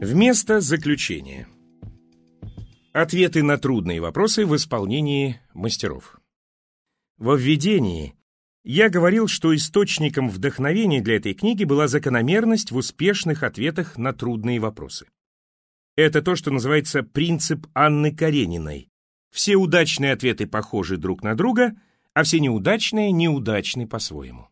Вместо заключения. Ответы на трудные вопросы в исполнении мастеров. Во введении я говорил, что источником вдохновения для этой книги была закономерность в успешных ответах на трудные вопросы. Это то, что называется принцип Анны Карениной. Все удачные ответы похожи друг на друга, а все неудачные неудачны по-своему.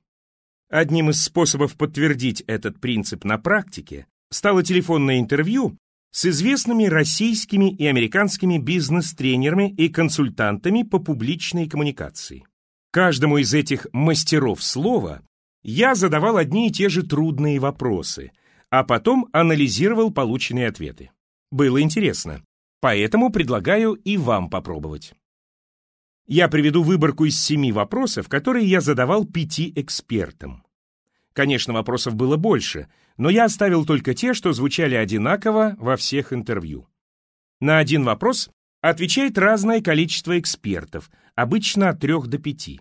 Одним из способов подтвердить этот принцип на практике стало телефонное интервью с известными российскими и американскими бизнес-тренерами и консультантами по публичной коммуникации. Каждому из этих мастеров слова я задавал одни и те же трудные вопросы, а потом анализировал полученные ответы. Было интересно, поэтому предлагаю и вам попробовать. Я приведу выборку из семи вопросов, которые я задавал пяти экспертам. Конечно, вопросов было больше, но я оставил только те, что звучали одинаково во всех интервью. На один вопрос отвечает разное количество экспертов, обычно от трех до пяти.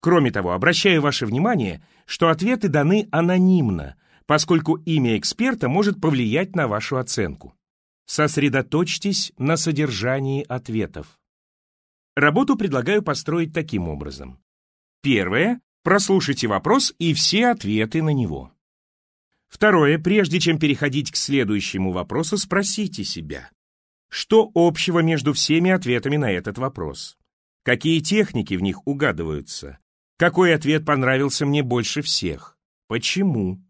Кроме того, обращаю ваше внимание, что ответы даны анонимно, поскольку имя эксперта может повлиять на вашу оценку. Сосредоточьтесь на содержании ответов. Работу предлагаю построить таким образом. Первое Прослушайте вопрос и все ответы на него. Второе. Прежде чем переходить к следующему вопросу, спросите себя, что общего между всеми ответами на этот вопрос? Какие техники в них угадываются? Какой ответ понравился мне больше всех? Почему?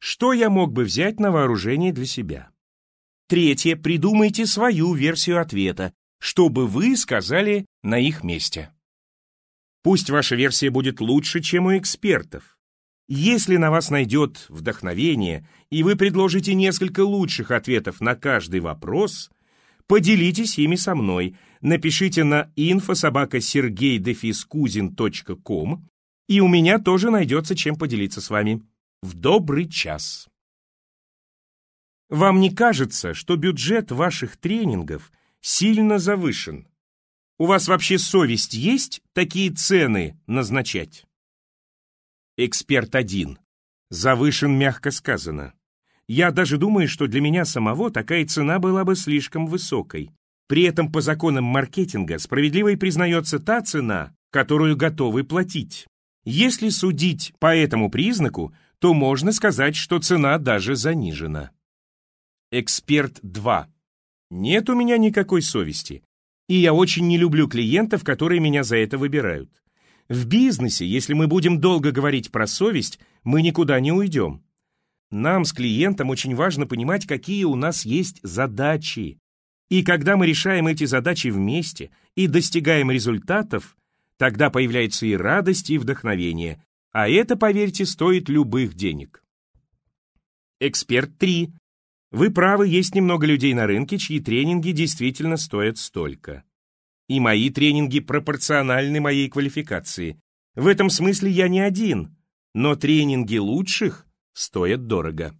Что я мог бы взять на вооружение для себя? Третье. Придумайте свою версию ответа, что бы вы сказали на их месте. Пусть ваша версия будет лучше, чем у экспертов. Если на вас найдет вдохновение, и вы предложите несколько лучших ответов на каждый вопрос, поделитесь ими со мной. Напишите на infosobaka.sergeydefискузин.com, и у меня тоже найдется чем поделиться с вами. В добрый час! Вам не кажется, что бюджет ваших тренингов сильно завышен? У вас вообще совесть есть такие цены назначать? Эксперт один. Завышен, мягко сказано. Я даже думаю, что для меня самого такая цена была бы слишком высокой. При этом по законам маркетинга справедливой признается та цена, которую готовы платить. Если судить по этому признаку, то можно сказать, что цена даже занижена. Эксперт 2. Нет у меня никакой совести. И я очень не люблю клиентов, которые меня за это выбирают. В бизнесе, если мы будем долго говорить про совесть, мы никуда не уйдем. Нам с клиентом очень важно понимать, какие у нас есть задачи. И когда мы решаем эти задачи вместе и достигаем результатов, тогда появляется и радость, и вдохновение. А это, поверьте, стоит любых денег. Эксперт 3. Вы правы, есть немного людей на рынке, чьи тренинги действительно стоят столько. И мои тренинги пропорциональны моей квалификации. В этом смысле я не один, но тренинги лучших стоят дорого.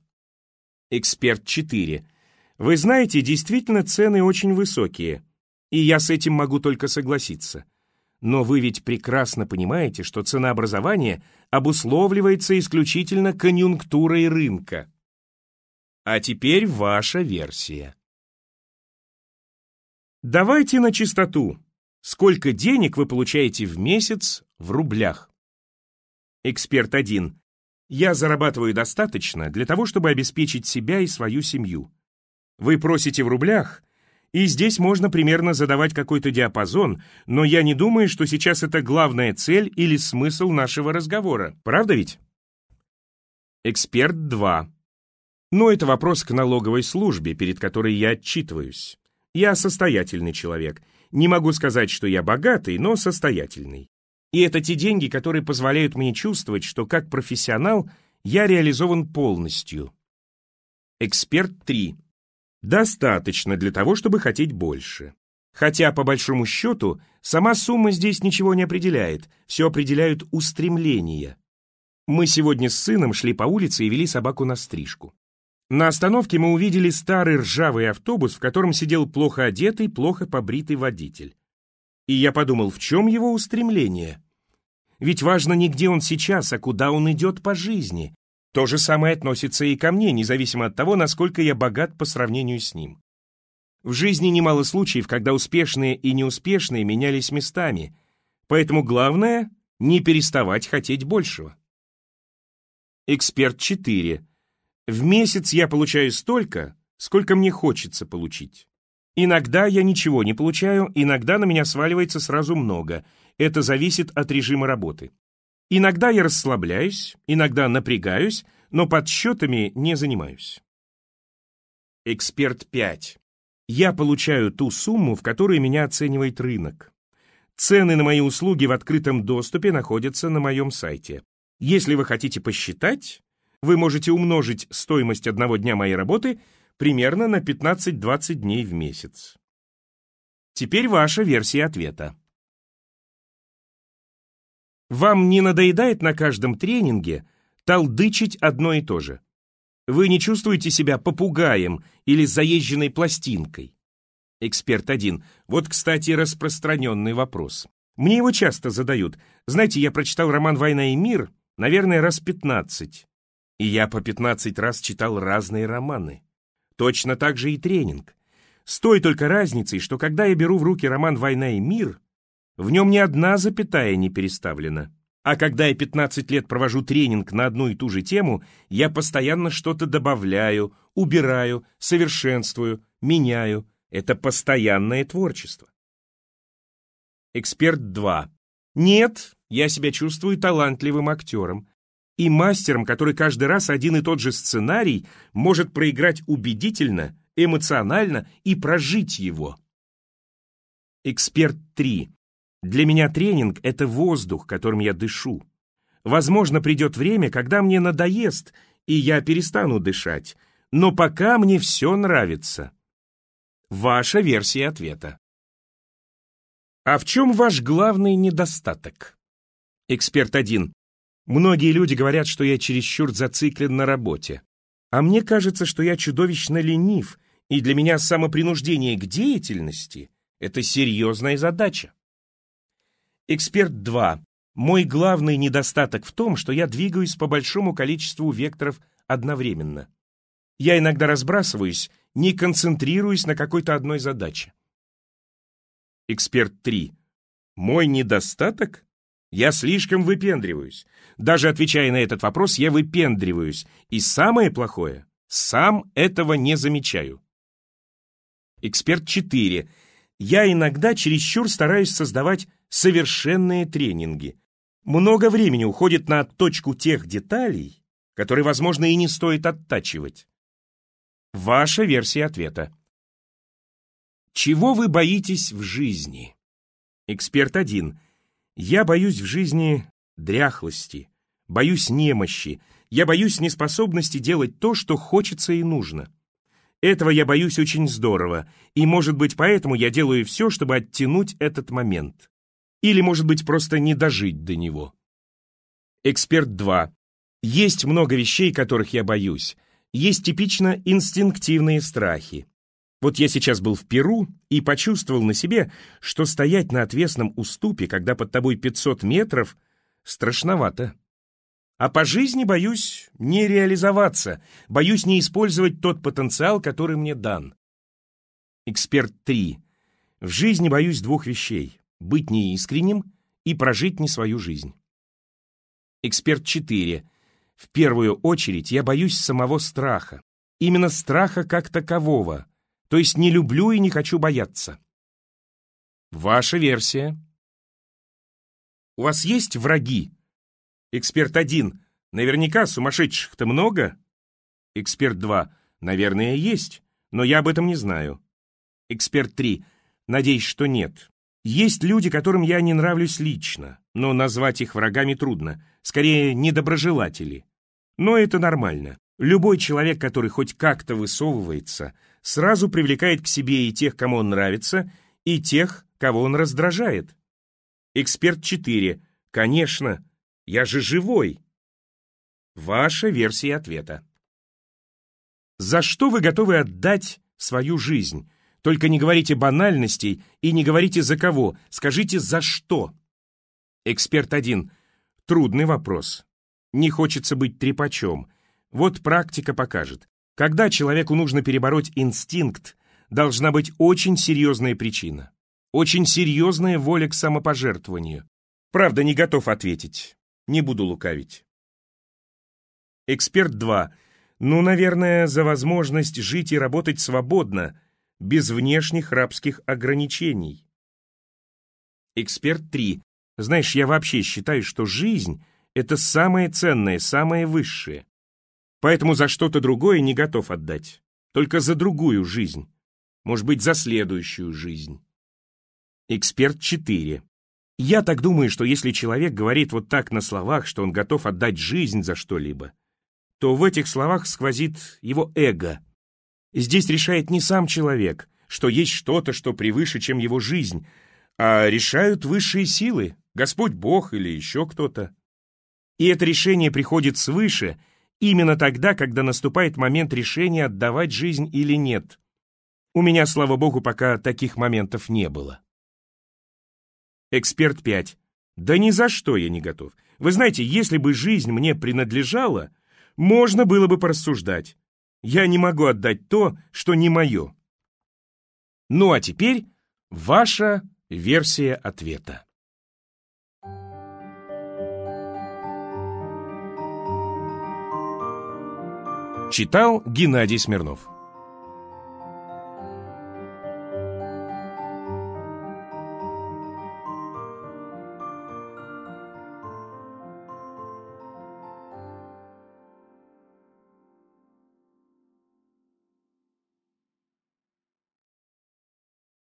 Эксперт 4. Вы знаете, действительно цены очень высокие, и я с этим могу только согласиться. Но вы ведь прекрасно понимаете, что цена образования обусловливается исключительно конъюнктурой рынка. А теперь ваша версия. Давайте на чистоту. Сколько денег вы получаете в месяц в рублях? Эксперт 1. Я зарабатываю достаточно для того, чтобы обеспечить себя и свою семью. Вы просите в рублях, и здесь можно примерно задавать какой-то диапазон, но я не думаю, что сейчас это главная цель или смысл нашего разговора. Правда ведь? Эксперт 2. Но это вопрос к налоговой службе, перед которой я отчитываюсь. Я состоятельный человек. Не могу сказать, что я богатый, но состоятельный. И это те деньги, которые позволяют мне чувствовать, что как профессионал я реализован полностью. Эксперт 3. Достаточно для того, чтобы хотеть больше. Хотя, по большому счету, сама сумма здесь ничего не определяет, все определяют устремления. Мы сегодня с сыном шли по улице и вели собаку на стрижку. На остановке мы увидели старый ржавый автобус, в котором сидел плохо одетый, плохо побритый водитель. И я подумал, в чем его устремление? Ведь важно не где он сейчас, а куда он идет по жизни. То же самое относится и ко мне, независимо от того, насколько я богат по сравнению с ним. В жизни немало случаев, когда успешные и неуспешные менялись местами, поэтому главное — не переставать хотеть большего. Эксперт 4. В месяц я получаю столько, сколько мне хочется получить. Иногда я ничего не получаю, иногда на меня сваливается сразу много. Это зависит от режима работы. Иногда я расслабляюсь, иногда напрягаюсь, но подсчетами не занимаюсь. Эксперт 5. Я получаю ту сумму, в которой меня оценивает рынок. Цены на мои услуги в открытом доступе находятся на моем сайте. Если вы хотите посчитать, вы можете умножить стоимость одного дня моей работы примерно на 15-20 дней в месяц. Теперь ваша версия ответа. Вам не надоедает на каждом тренинге толдычить одно и то же? Вы не чувствуете себя попугаем или заезженной пластинкой? Эксперт 1. Вот, кстати, распространенный вопрос. Мне его часто задают. Знаете, я прочитал роман «Война и мир», наверное, раз 15. И я по 15 раз читал разные романы. Точно так же и тренинг. С той только разницей, что когда я беру в руки роман «Война и мир», в нем ни одна запятая не переставлена. А когда я 15 лет провожу тренинг на одну и ту же тему, я постоянно что-то добавляю, убираю, совершенствую, меняю. Это постоянное творчество. Эксперт 2. Нет, я себя чувствую талантливым актером и мастером, который каждый раз один и тот же сценарий может проиграть убедительно, эмоционально и прожить его. Эксперт 3. Для меня тренинг — это воздух, которым я дышу. Возможно, придет время, когда мне надоест, и я перестану дышать, но пока мне все нравится. Ваша версия ответа. А в чем ваш главный недостаток? Эксперт 1. Многие люди говорят, что я чересчур зациклен на работе. А мне кажется, что я чудовищно ленив, и для меня самопринуждение к деятельности — это серьезная задача. Эксперт 2. Мой главный недостаток в том, что я двигаюсь по большому количеству векторов одновременно. Я иногда разбрасываюсь, не концентрируясь на какой-то одной задаче. Эксперт 3. Мой недостаток? Я слишком выпендриваюсь. Даже отвечая на этот вопрос, я выпендриваюсь. И самое плохое, сам этого не замечаю. Эксперт 4. Я иногда чересчур стараюсь создавать совершенные тренинги. Много времени уходит на отточку тех деталей, которые, возможно, и не стоит оттачивать. Ваша версия ответа. Чего вы боитесь в жизни? Эксперт 1. Я боюсь в жизни дряхлости, боюсь немощи, я боюсь неспособности делать то, что хочется и нужно. Этого я боюсь очень здорово, и, может быть, поэтому я делаю все, чтобы оттянуть этот момент. Или, может быть, просто не дожить до него. Эксперт 2. Есть много вещей, которых я боюсь. Есть типично инстинктивные страхи. Вот я сейчас был в Перу и почувствовал на себе, что стоять на отвесном уступе, когда под тобой 500 метров, страшновато. А по жизни боюсь не реализоваться, боюсь не использовать тот потенциал, который мне дан. Эксперт 3. В жизни боюсь двух вещей быть неискренним и прожить не свою жизнь. Эксперт 4. В первую очередь я боюсь самого страха. Именно страха как такового. То есть не люблю и не хочу бояться. Ваша версия. У вас есть враги? Эксперт 1. Наверняка сумасшедших-то много? Эксперт 2. Наверное, есть, но я об этом не знаю. Эксперт 3. Надеюсь, что нет. Есть люди, которым я не нравлюсь лично, но назвать их врагами трудно, скорее недоброжелатели. Но это нормально. Любой человек, который хоть как-то высовывается, сразу привлекает к себе и тех, кому он нравится, и тех, кого он раздражает. Эксперт 4. Конечно, я же живой. Ваша версия ответа. За что вы готовы отдать свою жизнь? Только не говорите банальностей и не говорите за кого, скажите за что. Эксперт 1. Трудный вопрос. Не хочется быть трепачом. Вот практика покажет. Когда человеку нужно перебороть инстинкт, должна быть очень серьезная причина. Очень серьезная воля к самопожертвованию. Правда, не готов ответить. Не буду лукавить. Эксперт 2. Ну, наверное, за возможность жить и работать свободно, без внешних рабских ограничений. Эксперт 3. Знаешь, я вообще считаю, что жизнь — это самое ценное, самое высшее. Поэтому за что-то другое не готов отдать. Только за другую жизнь. Может быть, за следующую жизнь. Эксперт 4. Я так думаю, что если человек говорит вот так на словах, что он готов отдать жизнь за что-либо, то в этих словах сквозит его эго. Здесь решает не сам человек, что есть что-то, что превыше, чем его жизнь, а решают высшие силы, Господь Бог или еще кто-то. И это решение приходит свыше — именно тогда, когда наступает момент решения, отдавать жизнь или нет. У меня, слава богу, пока таких моментов не было. Эксперт 5. Да ни за что я не готов. Вы знаете, если бы жизнь мне принадлежала, можно было бы порассуждать. Я не могу отдать то, что не мое. Ну а теперь ваша версия ответа. Читал Геннадий Смирнов.